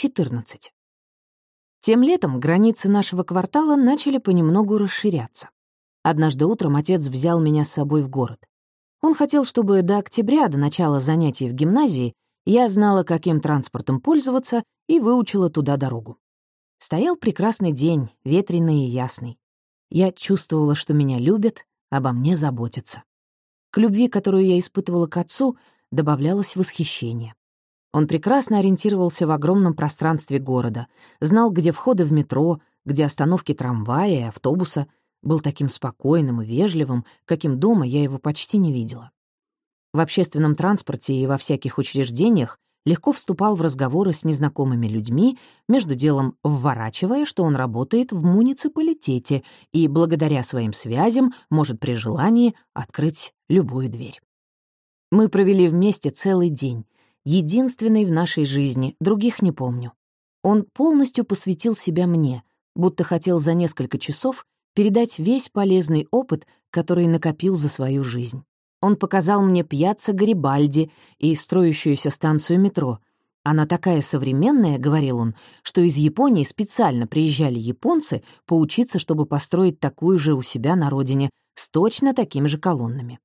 14. Тем летом границы нашего квартала начали понемногу расширяться. Однажды утром отец взял меня с собой в город. Он хотел, чтобы до октября, до начала занятий в гимназии, я знала, каким транспортом пользоваться, и выучила туда дорогу. Стоял прекрасный день, ветреный и ясный. Я чувствовала, что меня любят, обо мне заботятся. К любви, которую я испытывала к отцу, добавлялось восхищение. Он прекрасно ориентировался в огромном пространстве города, знал, где входы в метро, где остановки трамвая и автобуса, был таким спокойным и вежливым, каким дома я его почти не видела. В общественном транспорте и во всяких учреждениях легко вступал в разговоры с незнакомыми людьми, между делом вворачивая, что он работает в муниципалитете и благодаря своим связям может при желании открыть любую дверь. Мы провели вместе целый день, единственный в нашей жизни, других не помню. Он полностью посвятил себя мне, будто хотел за несколько часов передать весь полезный опыт, который накопил за свою жизнь. Он показал мне пьяцца Гарибальди и строящуюся станцию метро. Она такая современная, — говорил он, — что из Японии специально приезжали японцы поучиться, чтобы построить такую же у себя на родине с точно такими же колоннами.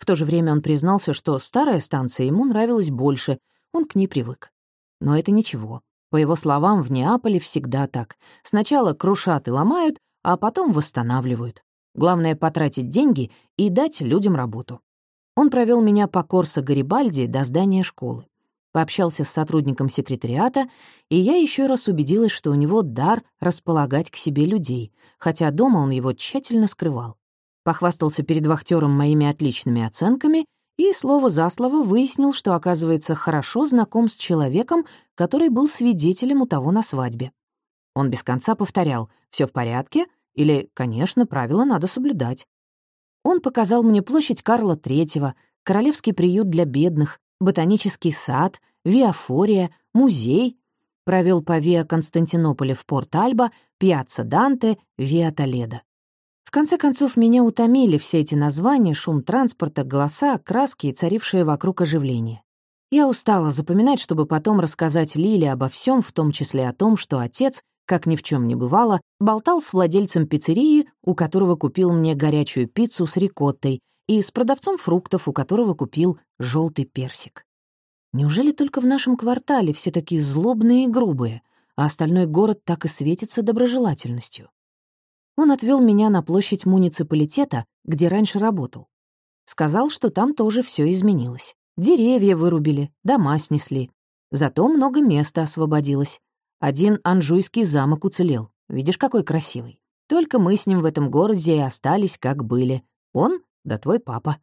В то же время он признался, что старая станция ему нравилась больше, он к ней привык. Но это ничего. По его словам, в Неаполе всегда так. Сначала крушат и ломают, а потом восстанавливают. Главное — потратить деньги и дать людям работу. Он провел меня по Корсо Гарибальди до здания школы. Пообщался с сотрудником секретариата, и я еще раз убедилась, что у него дар располагать к себе людей, хотя дома он его тщательно скрывал похвастался перед вахтером моими отличными оценками и слово за слово выяснил, что, оказывается, хорошо знаком с человеком, который был свидетелем у того на свадьбе. Он без конца повторял «все в порядке» или «конечно, правила надо соблюдать». Он показал мне площадь Карла III, Королевский приют для бедных, ботанический сад, Виафория, музей, провел по Виа Константинополя в Порт-Альба, Пьяцца Данте, Виа Толедо. В конце концов, меня утомили все эти названия, шум транспорта, голоса, краски и царившее вокруг оживление. Я устала запоминать, чтобы потом рассказать Лиле обо всем, в том числе о том, что отец, как ни в чем не бывало, болтал с владельцем пиццерии, у которого купил мне горячую пиццу с рикоттой, и с продавцом фруктов, у которого купил желтый персик. Неужели только в нашем квартале все такие злобные и грубые, а остальной город так и светится доброжелательностью? Он отвел меня на площадь муниципалитета, где раньше работал. Сказал, что там тоже все изменилось. Деревья вырубили, дома снесли. Зато много места освободилось. Один анжуйский замок уцелел. Видишь, какой красивый. Только мы с ним в этом городе и остались, как были. Он да твой папа.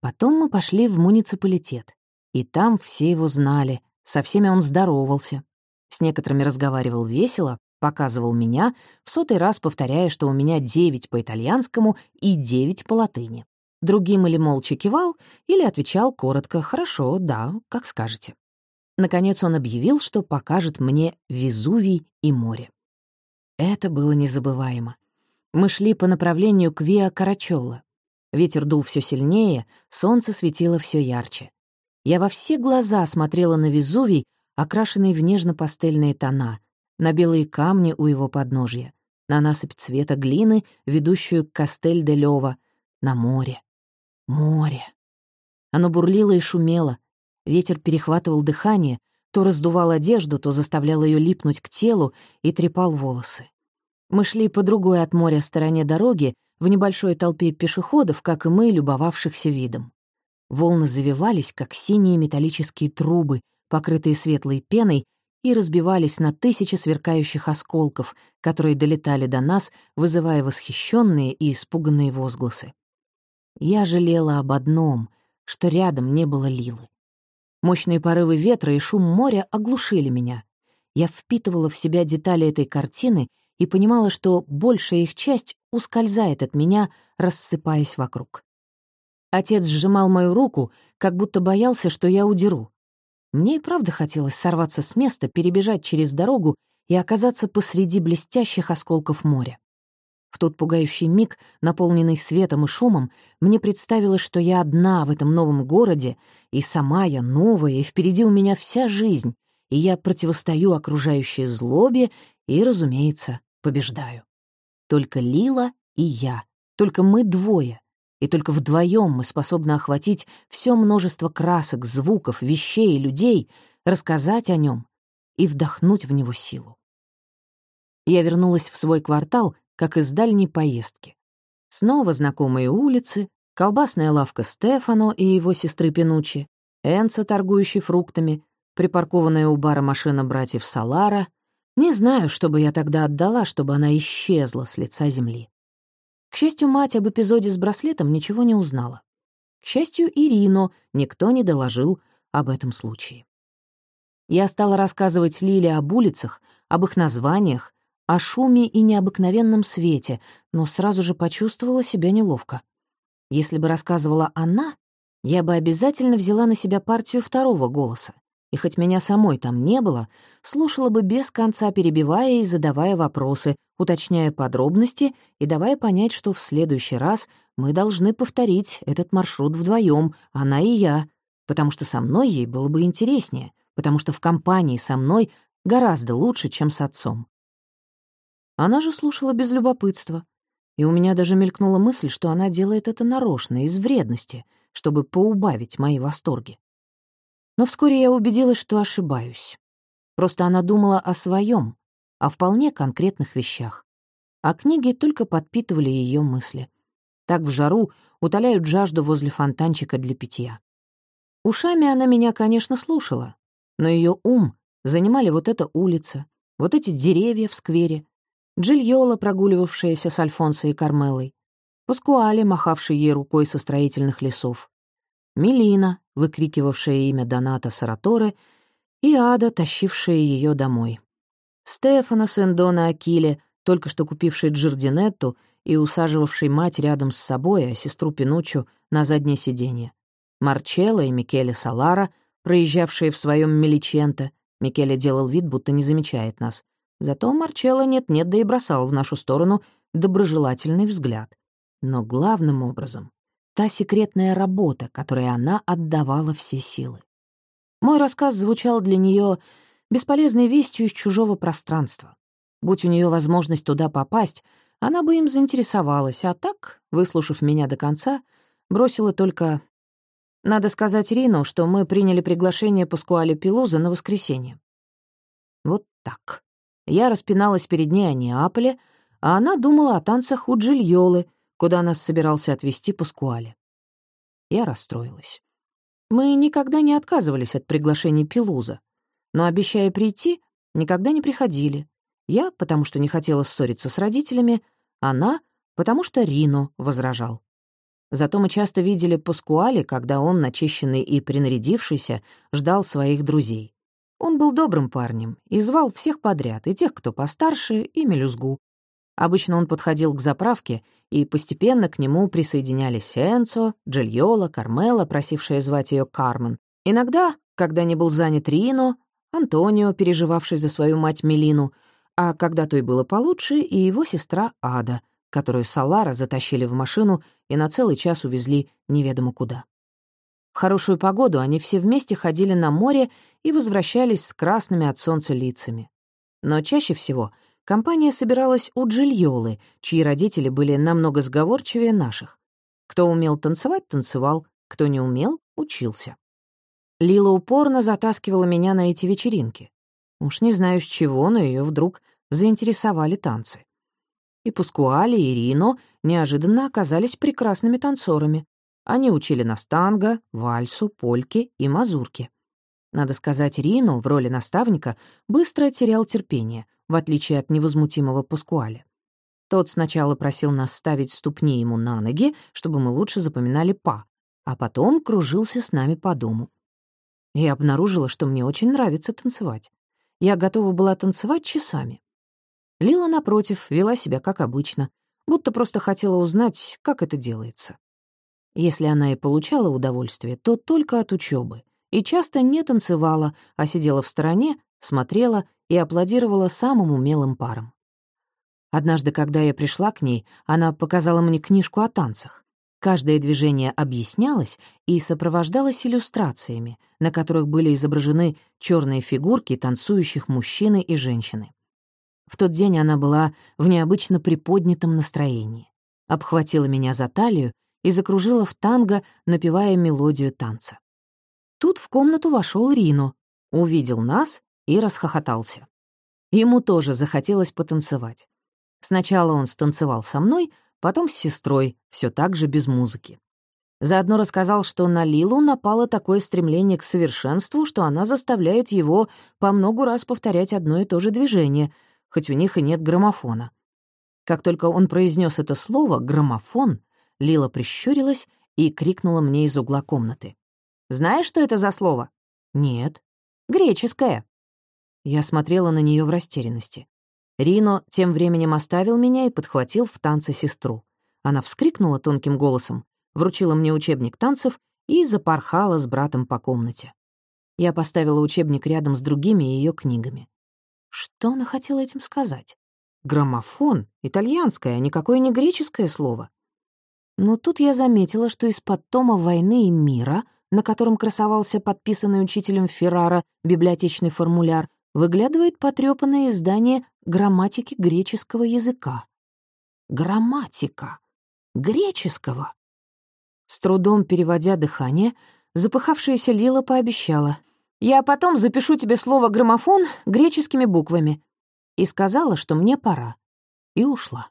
Потом мы пошли в муниципалитет. И там все его знали, со всеми он здоровался. С некоторыми разговаривал весело, показывал меня, в сотый раз повторяя, что у меня девять по итальянскому и девять по латыни. Другим или молча кивал, или отвечал коротко «хорошо, да, как скажете». Наконец он объявил, что покажет мне Везувий и море. Это было незабываемо. Мы шли по направлению к Виа Карачелло. Ветер дул все сильнее, солнце светило все ярче. Я во все глаза смотрела на Везувий, окрашенный в нежно-пастельные тона, на белые камни у его подножья, на насыпь цвета глины, ведущую к Кастель-де-Лёва, на море. Море. Оно бурлило и шумело. Ветер перехватывал дыхание, то раздувал одежду, то заставлял ее липнуть к телу и трепал волосы. Мы шли по другой от моря стороне дороги, в небольшой толпе пешеходов, как и мы, любовавшихся видом. Волны завивались, как синие металлические трубы, покрытые светлой пеной, и разбивались на тысячи сверкающих осколков, которые долетали до нас, вызывая восхищенные и испуганные возгласы. Я жалела об одном, что рядом не было Лилы. Мощные порывы ветра и шум моря оглушили меня. Я впитывала в себя детали этой картины и понимала, что большая их часть ускользает от меня, рассыпаясь вокруг. Отец сжимал мою руку, как будто боялся, что я удеру. Мне и правда хотелось сорваться с места, перебежать через дорогу и оказаться посреди блестящих осколков моря. В тот пугающий миг, наполненный светом и шумом, мне представилось, что я одна в этом новом городе, и сама я новая, и впереди у меня вся жизнь, и я противостою окружающей злобе и, разумеется, побеждаю. Только Лила и я, только мы двое, и только вдвоем мы способны охватить все множество красок, звуков, вещей и людей, рассказать о нем и вдохнуть в него силу. Я вернулась в свой квартал, как из дальней поездки. Снова знакомые улицы, колбасная лавка Стефано и его сестры Пинучи, Энца, торгующий фруктами, припаркованная у бара машина братьев Салара. Не знаю, что бы я тогда отдала, чтобы она исчезла с лица земли. К счастью, мать об эпизоде с браслетом ничего не узнала. К счастью, Ирину никто не доложил об этом случае. Я стала рассказывать Лиле об улицах, об их названиях, о шуме и необыкновенном свете, но сразу же почувствовала себя неловко. Если бы рассказывала она, я бы обязательно взяла на себя партию второго голоса, и хоть меня самой там не было, слушала бы без конца, перебивая и задавая вопросы, уточняя подробности и давая понять, что в следующий раз мы должны повторить этот маршрут вдвоем, она и я, потому что со мной ей было бы интереснее, потому что в компании со мной гораздо лучше, чем с отцом. Она же слушала без любопытства, и у меня даже мелькнула мысль, что она делает это нарочно, из вредности, чтобы поубавить мои восторги. Но вскоре я убедилась, что ошибаюсь. Просто она думала о своем, о вполне конкретных вещах. А книги только подпитывали ее мысли. Так в жару утоляют жажду возле фонтанчика для питья. Ушами она меня, конечно, слушала, но ее ум занимали вот эта улица, вот эти деревья в сквере, Джильола, прогуливавшаяся с Альфонсо и Кармелой, Паскуале, махавший ей рукой со строительных лесов, Мелина, выкрикивавшая имя Доната Сараторе, и Ада, тащившая ее домой. Стефана, сын Дона Акиле, только что купивший Джардинетту и усаживавший мать рядом с собой, а сестру Пинучу на заднее сиденье. Марчелло и Микеле Салара, проезжавшие в своем Меличенто. Микеле делал вид, будто не замечает нас. Зато Марчелло нет-нет, да и бросал в нашу сторону доброжелательный взгляд. Но главным образом та секретная работа, которой она отдавала все силы. Мой рассказ звучал для нее бесполезной вестью из чужого пространства. Будь у нее возможность туда попасть, она бы им заинтересовалась, а так, выслушав меня до конца, бросила только «Надо сказать Рину, что мы приняли приглашение Паскуале Пилуза на воскресенье». Вот так. Я распиналась перед ней о Неаполе, а она думала о танцах у Джильолы, куда нас собирался отвезти Паскуале. Я расстроилась. Мы никогда не отказывались от приглашений Пилуза, но, обещая прийти, никогда не приходили. Я, потому что не хотела ссориться с родителями, она, потому что Рино возражал. Зато мы часто видели Паскуале, когда он, начищенный и принарядившийся, ждал своих друзей. Он был добрым парнем и звал всех подряд, и тех, кто постарше, и мелюзгу. Обычно он подходил к заправке, и постепенно к нему присоединялись Энцо, Джильола, Кармела, просившая звать ее Кармен. Иногда, когда не был занят Рино, Антонио, переживавший за свою мать Мелину, а когда той было получше, и его сестра Ада, которую Салара затащили в машину и на целый час увезли неведомо куда. В хорошую погоду они все вместе ходили на море и возвращались с красными от солнца лицами. Но чаще всего — Компания собиралась у Джильолы, чьи родители были намного сговорчивее наших. Кто умел танцевать — танцевал, кто не умел — учился. Лила упорно затаскивала меня на эти вечеринки. Уж не знаю с чего, но ее вдруг заинтересовали танцы. И Пускуали, и Рино неожиданно оказались прекрасными танцорами. Они учили нас танго, вальсу, польки и мазурки. Надо сказать, Рино в роли наставника быстро терял терпение — в отличие от невозмутимого Паскуаля. Тот сначала просил нас ставить ступни ему на ноги, чтобы мы лучше запоминали па, а потом кружился с нами по дому. Я обнаружила, что мне очень нравится танцевать. Я готова была танцевать часами. Лила, напротив, вела себя как обычно, будто просто хотела узнать, как это делается. Если она и получала удовольствие, то только от учебы, и часто не танцевала, а сидела в стороне, смотрела и аплодировала самым умелым парам. Однажды, когда я пришла к ней, она показала мне книжку о танцах. Каждое движение объяснялось и сопровождалось иллюстрациями, на которых были изображены черные фигурки танцующих мужчины и женщины. В тот день она была в необычно приподнятом настроении. Обхватила меня за талию и закружила в танго, напевая мелодию танца. Тут в комнату вошел Рино, увидел нас и расхохотался. Ему тоже захотелось потанцевать. Сначала он станцевал со мной, потом с сестрой, все так же без музыки. Заодно рассказал, что на Лилу напало такое стремление к совершенству, что она заставляет его по многу раз повторять одно и то же движение, хоть у них и нет граммофона. Как только он произнес это слово «граммофон», Лила прищурилась и крикнула мне из угла комнаты. «Знаешь, что это за слово?» «Нет». «Греческое». Я смотрела на нее в растерянности. Рино тем временем оставил меня и подхватил в танце сестру. Она вскрикнула тонким голосом, вручила мне учебник танцев и запорхала с братом по комнате. Я поставила учебник рядом с другими ее книгами. Что она хотела этим сказать? Граммофон — итальянское, а никакое не греческое слово. Но тут я заметила, что из-под тома «Войны и мира», на котором красовался подписанный учителем Феррара библиотечный формуляр, выглядывает потрёпанное издание грамматики греческого языка. Грамматика. Греческого. С трудом переводя дыхание, запыхавшаяся Лила пообещала. «Я потом запишу тебе слово «граммофон» греческими буквами». И сказала, что мне пора. И ушла.